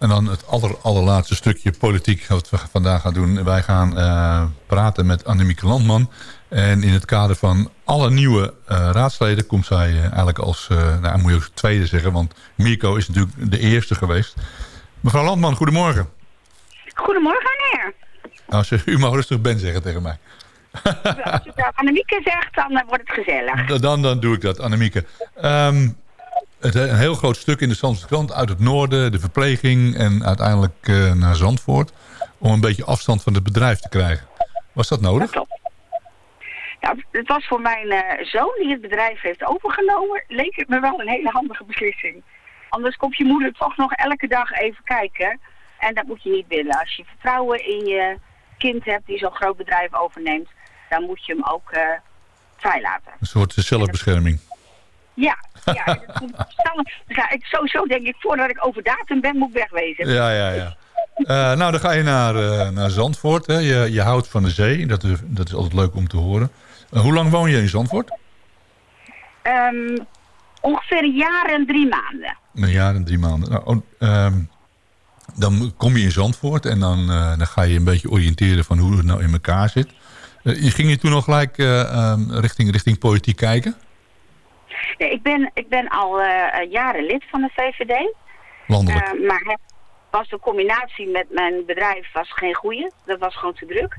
En dan het aller, allerlaatste stukje politiek wat we vandaag gaan doen. Wij gaan eh, praten met Annemieke Landman. En in het kader van alle nieuwe eh, raadsleden komt zij eh, eigenlijk als, nou moet je ook tweede zeggen, want Mirko is natuurlijk de eerste geweest. Mevrouw Landman, goedemorgen. Goedemorgen, meneer. Nou, ze, u mag rustig Ben zeggen tegen mij. Als dat Annemieke zegt, dan wordt het gezellig. Dan, dan doe ik dat, Annemieke. Ehm, het, een heel groot stuk in de Zandse krant uit het noorden, de verpleging en uiteindelijk eh, naar Zandvoort. Om een beetje afstand van het bedrijf te krijgen. Was dat nodig? Dat klopt. Nou, het was voor mijn eh, zoon die het bedrijf heeft overgenomen, leek het me wel een hele handige beslissing. Anders komt je moeder toch nog elke dag even kijken. En dat moet je niet willen. Als je vertrouwen in je kind hebt die zo'n groot bedrijf overneemt, dan moet je hem ook eh vrijlaten. Een soort zelfbescherming. Ja, ja. dat moet ga ik sowieso denk ik, voordat ik over datum ben, moet ik wegwezen. Ja, ja, ja. Eh, nou, dan ga je naar, eh, naar Zandvoort. Hè. Je, je houdt van de zee. Dat is, dat is altijd leuk om te horen. Eh, hoe lang woon je in Zandvoort? Ehm, ongeveer een jaar en drie maanden. Een jaar en drie maanden. Nou, oh, ehm, dan kom je in Zandvoort en dan, dan ga je een beetje oriënteren van hoe het nou in elkaar zit. Je ging je toen nog gelijk eh, ehm, richting, richting politiek kijken? Nee, ik, ben, ik ben al eh, jaren lid van de VVD. Landelijk. Eh, maar het was de combinatie met mijn bedrijf was geen goede. Dat was gewoon te druk.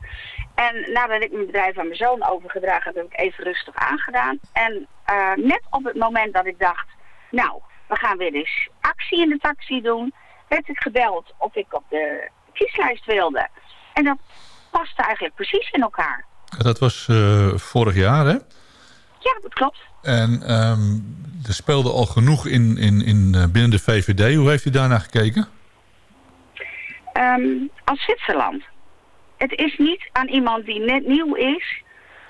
En nadat ik mijn bedrijf aan mijn zoon overgedragen heb, heb ik even rustig aangedaan. En eh, net op het moment dat ik dacht, nou, we gaan weer eens actie in de taxi doen, werd ik gebeld of ik op de kieslijst wilde. En dat paste eigenlijk precies in elkaar. Dat was eh, vorig jaar, hè? Ja, dat klopt. En ehm, er speelde al genoeg in, in, in, eh, binnen de VVD. Hoe heeft u daarnaar gekeken? Ehm, als Zwitserland. Het is niet aan iemand die net nieuw is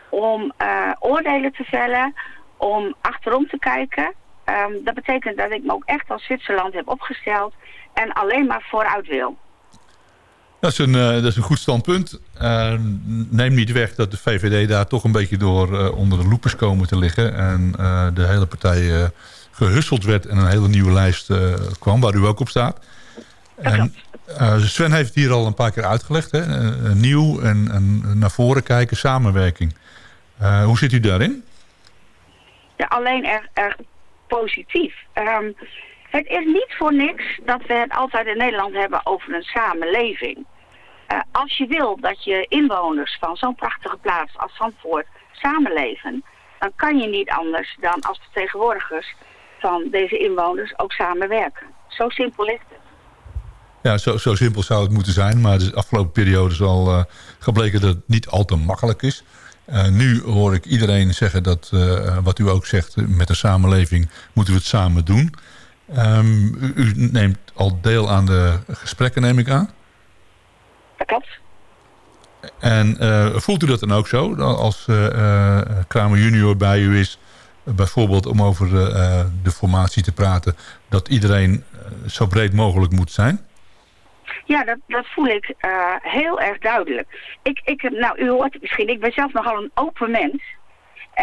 om eh, oordelen te vellen, om achterom te kijken. Ehm, dat betekent dat ik me ook echt als Zwitserland heb opgesteld en alleen maar vooruit wil. Dat is een, eh, dat is een goed standpunt. Eh, neem niet weg dat de VVD daar toch een beetje door eh, onder de loep is komen te liggen. En de hele partij eh, gehusseld werd en een hele nieuwe lijst kwam, waar u ook op staat. En, Sven heeft het hier al een paar keer uitgelegd. Hè? Nieuw en, en naar voren kijken, samenwerking. Hoe zit u daarin? Ja, alleen erg, erg positief. Ehm, het is niet voor niks dat we het altijd in Nederland hebben over een samenleving. Eh, als je wil dat je inwoners van zo'n prachtige plaats als Zandvoort samenleven, dan kan je niet anders dan als vertegenwoordigers van deze inwoners ook samenwerken. Zo simpel is het. Ja, zo, zo simpel zou het moeten zijn. Maar de afgelopen periode is al eh, gebleken dat het niet al te makkelijk is. Eh, nu hoor ik iedereen zeggen dat, wat u ook zegt... met de samenleving moeten we het samen doen. Ehm, u, u neemt al deel aan de gesprekken, neem ik aan. Dat klopt. En eh, voelt u dat dan ook zo? Als eh, eh, Kramer junior bij u is, bijvoorbeeld om over de formatie te praten... dat iedereen zo breed mogelijk moet zijn? Ja, dat, dat voel ik heel erg duidelijk. Ik, ik nou, u hoort het misschien, ik ben zelf nogal een open mens.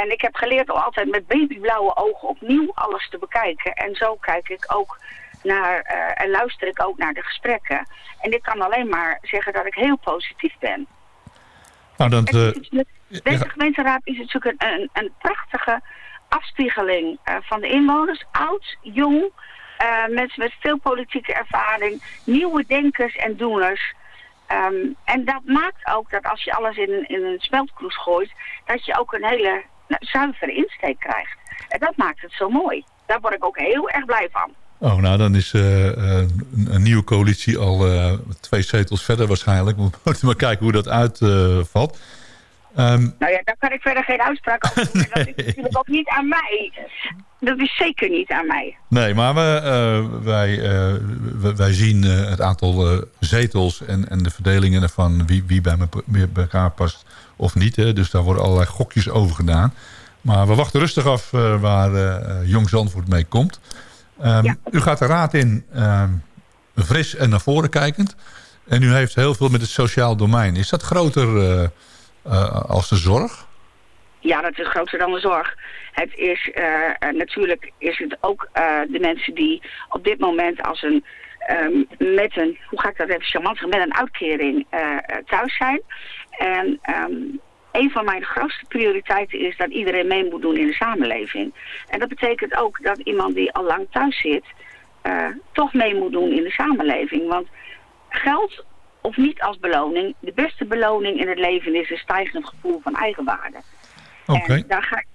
En ik heb geleerd om altijd met babyblauwe ogen opnieuw alles te bekijken. En zo kijk ik ook naar, eh, en luister ik ook naar de gesprekken. En ik kan alleen maar zeggen dat ik heel positief ben. Nou, dat, eh, ja, Deze gemeenteraad is natuurlijk een, een, een prachtige afspiegeling eh, van de inwoners. Oud, jong, mensen met veel politieke ervaring, nieuwe denkers en doeners. Ehm, en dat maakt ook dat als je alles in, een- in een smeltkroes gooit, dat je ook een hele zuivere insteek krijgt. En dat maakt het zo mooi. Daar word ik ook heel erg blij van. Oh, nou, dan is eh, eh, een, een nieuwe coalitie al eh, twee zetels verder waarschijnlijk. We moeten maar kijken hoe dat uitvalt. Ehm Nou ja, daar kan ik verder geen uitspraak over doen. En Dat is natuurlijk ook niet aan mij. Dat is zeker niet aan mij. nee, maar we, eh, wij, eh, wij, zien eh, het aantal zetels en, en de verdelingen ervan... wie, wie bij, me, bij elkaar past of niet. Hè. Dus daar worden allerlei gokjes over gedaan. Maar we wachten rustig af waar Jong Zandvoort mee komt. Ehm, Ja. U gaat de raad in ehm, fris en naar voren kijkend. En u heeft heel veel met het sociaal domein. Is dat groter als de zorg? Ja, dat is groter dan de zorg. Het is eh, eh, natuurlijk is het ook eh, de mensen die op dit moment als een ehm, met een, hoe ga ik dat even charmant zeggen, met een uitkering eh, eh, thuis zijn. En ehm, een van mijn grootste prioriteiten is dat iedereen mee moet doen in de samenleving. En dat betekent ook dat iemand die al lang thuis zit, eh, toch mee moet doen in de samenleving. Want geld of niet als beloning, de beste beloning in het leven is een stijgend gevoel van eigenwaarde. Oké. En daar ga ik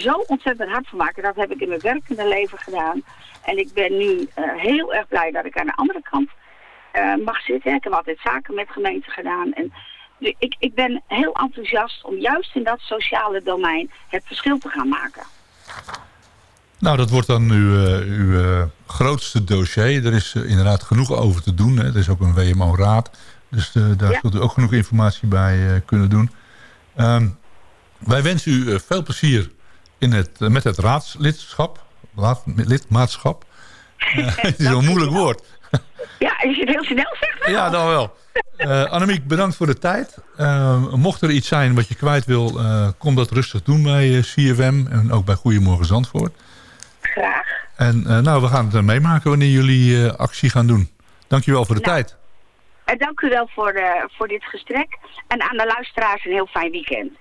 zo ontzettend hard van maken. Dat heb ik in mijn werkende leven gedaan. En ik ben nu eh, heel erg blij dat ik aan de andere kant eh, mag zitten. Ik heb altijd zaken met gemeenten gedaan. En dus ik, ik ben heel enthousiast om juist in dat sociale domein het verschil te gaan maken. Nou, dat wordt dan uw, eh, uw eh, grootste dossier. Er is eh, inderdaad genoeg over te doen. Hè. Er is ook een WMO-raad. Dus daar Ja. zult u ook genoeg informatie bij kunnen doen. Ehm, wij wensen u veel plezier in het, met het raadslidschap. Lidmaatschap. Het is een moeilijk woord. Ja, als je het heel snel zegt. wel. Ja, dan wel. Eh Annemiek, bedankt voor de tijd. Eh, mocht er iets zijn wat je kwijt wil, kom dat rustig doen bij CFM. En ook bij Goedemorgen Zandvoort. Graag. En eh, nou, we gaan het eh, meemaken wanneer jullie eh, actie gaan doen. Dankjewel voor de Nou. tijd. En dank u wel voor, eh, voor dit gesprek. En aan de luisteraars een heel fijn weekend.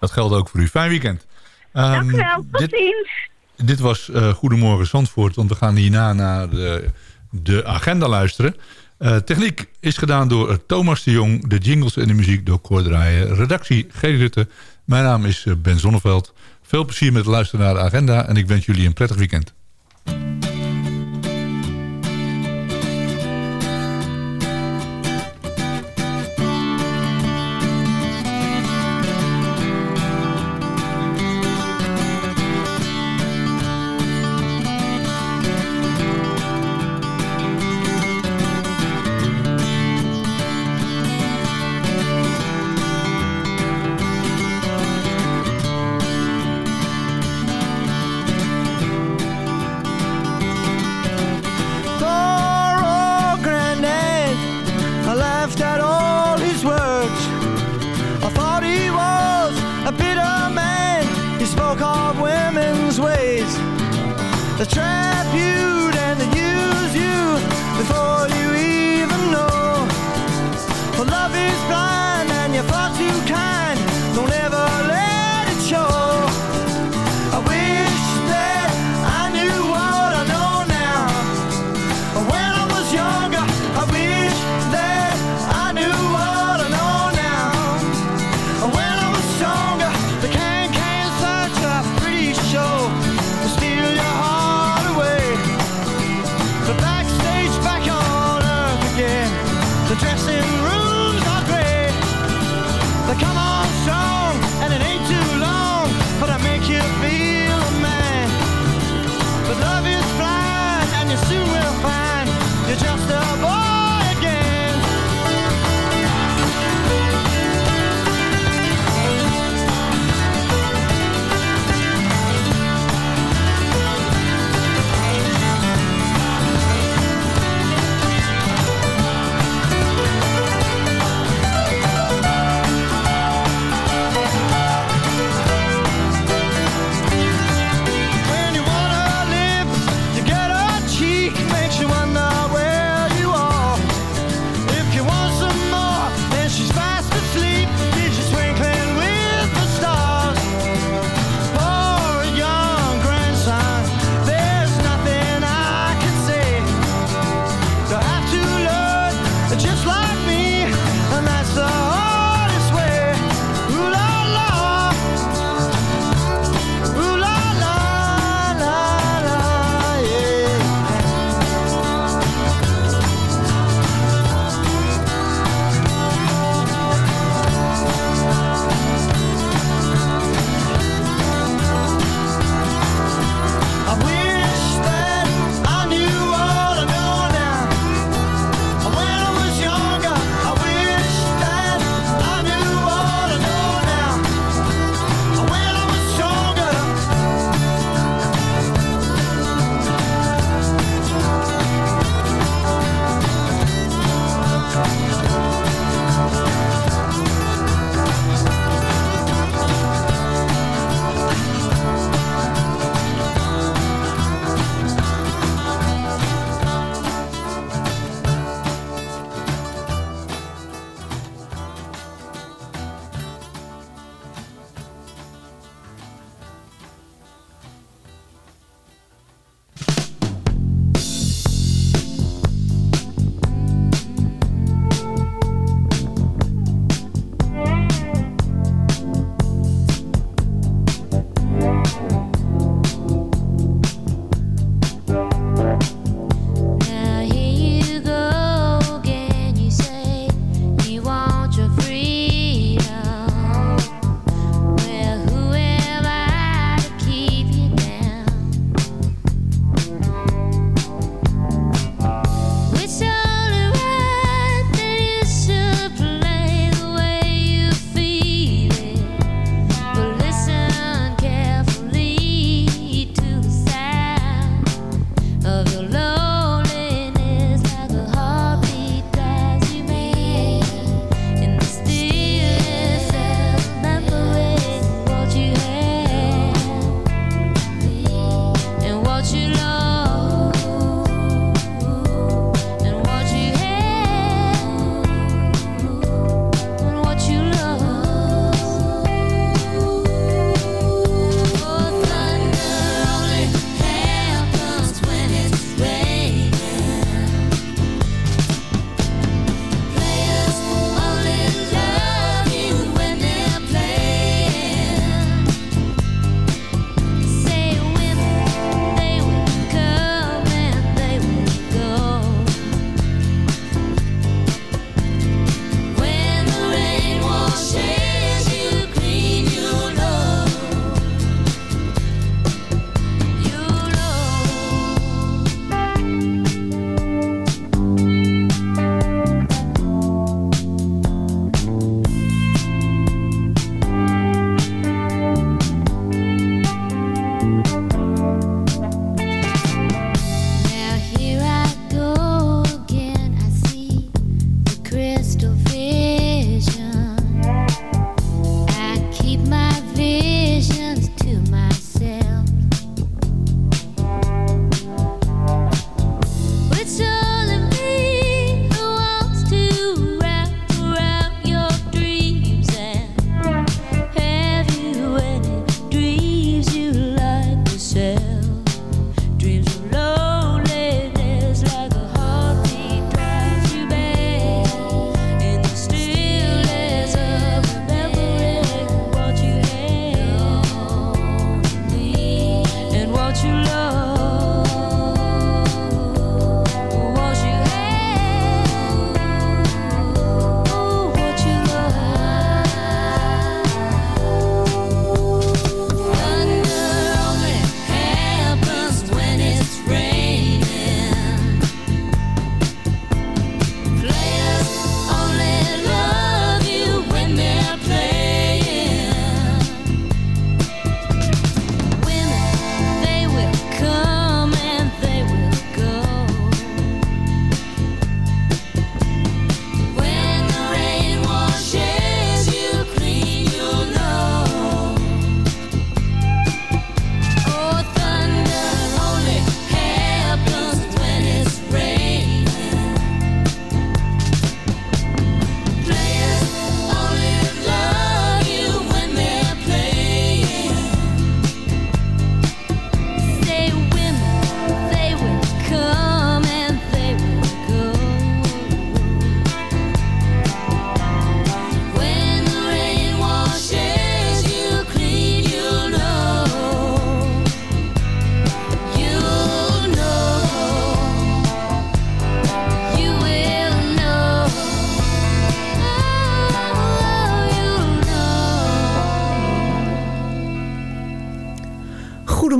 Dat geldt ook voor u. Fijn weekend. Ehm, Dank u wel. Tot dit, ziens. dit was eh, Goedemorgen Zandvoort, want we gaan hierna naar de, de agenda luisteren. Eh, techniek is gedaan door eh, Thomas de Jong, de jingles en de muziek door Cor Draaien. Redactie G. Rutte. Mijn naam is eh, Ben Zonneveld. Veel plezier met luisteren naar de agenda en ik wens jullie een prettig weekend. try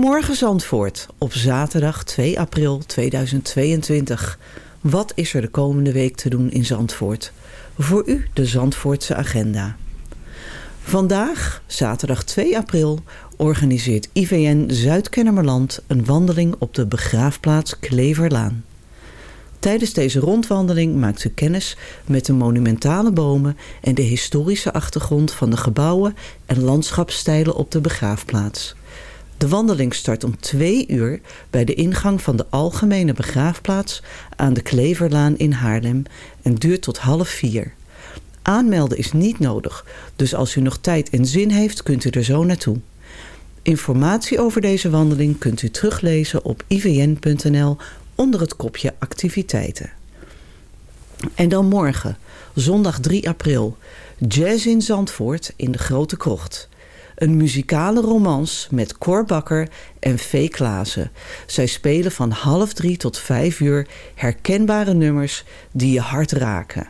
Goedemorgen Zandvoort op zaterdag 2 april 2022. Wat is er de komende week te doen in Zandvoort? Voor u de Zandvoortse agenda. Vandaag, zaterdag 2 april, organiseert IVN Zuid-Kennemerland een wandeling op de begraafplaats Kleverlaan. Tijdens deze rondwandeling maakt u kennis met de monumentale bomen en de historische achtergrond van de gebouwen en landschapsstijlen op de begraafplaats. De wandeling start om twee uur bij de ingang van de Algemene Begraafplaats aan de Kleverlaan in Haarlem en duurt tot half vier. Aanmelden is niet nodig, dus als u nog tijd en zin heeft kunt u er zo naartoe. Informatie over deze wandeling kunt u teruglezen op ivn.nl onder het kopje activiteiten. En dan morgen, zondag 3 april, Jazz in Zandvoort in de Grote Krocht. Een muzikale romans met Cor Bakker en Vee Klaassen. Zij spelen van half drie tot vijf uur herkenbare nummers die je hart raken.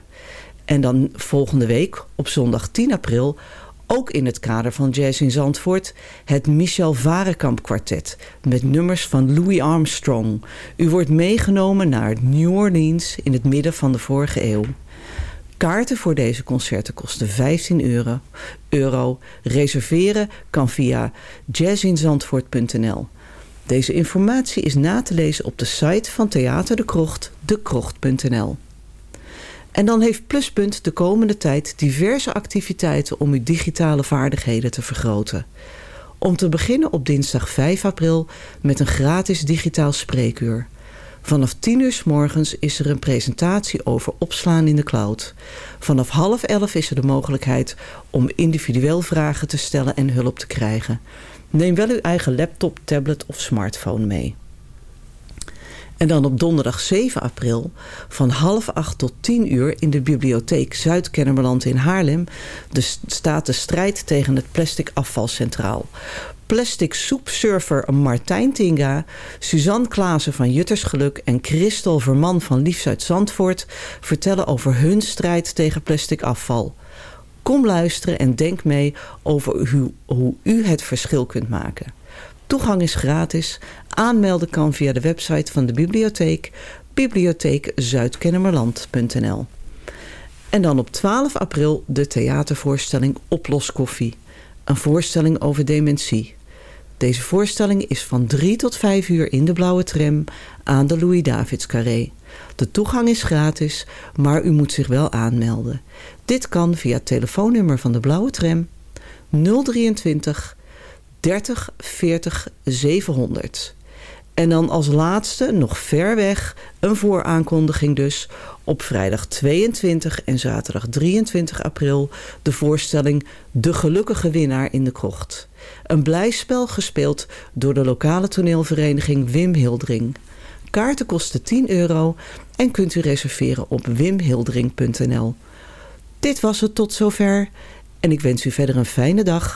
En dan volgende week, op zondag 10 april, ook in het kader van Jazz in Zandvoort... het Michel Varenkamp kwartet met nummers van Louis Armstrong. U wordt meegenomen naar New Orleans in het midden van de vorige eeuw. Kaarten voor deze concerten kosten 15 euro. Reserveren kan via jazzinzandvoort.nl. Deze informatie is na te lezen op de site van Theater de Krocht, dekrocht.nl. En dan heeft Pluspunt de komende tijd diverse activiteiten om uw digitale vaardigheden te vergroten. Om te beginnen op dinsdag 5 april met een gratis digitaal spreekuur. Vanaf 10 uur s morgens is er een presentatie over opslaan in de cloud. Vanaf half 11 is er de mogelijkheid om individueel vragen te stellen en hulp te krijgen. Neem wel uw eigen laptop, tablet of smartphone mee. En dan op donderdag 7 april van half 8 tot 10 uur in de bibliotheek Zuid-Kennemerland in Haarlem de, staat de strijd tegen het plastic afval centraal. Plastic soepsurfer Martijn Tinga, Suzanne Klaassen van Juttersgeluk en Christel Verman van Liefs uit Zandvoort vertellen over hun strijd tegen plastic afval. Kom luisteren en denk mee over hoe u het verschil kunt maken. Toegang is gratis. Aanmelden kan via de website van de bibliotheek bibliotheekzuidkennemerland.nl En dan op 12 april de theatervoorstelling Oploskoffie. Een voorstelling over dementie. Deze voorstelling is van 3 tot 5 uur in de blauwe tram aan de Louis-Davids Carré. De toegang is gratis, maar u moet zich wel aanmelden. Dit kan via het telefoonnummer van de blauwe tram 023 30 40 700. En dan als laatste, nog ver weg, een vooraankondiging dus. Op vrijdag 22 en zaterdag 23 april de voorstelling De Gelukkige Winnaar in de Krocht. Een blijspel gespeeld door de lokale toneelvereniging Wim Hildring. Kaarten kosten 10 euro en kunt u reserveren op wimhildring.nl. Dit was het tot zover en ik wens u verder een fijne dag.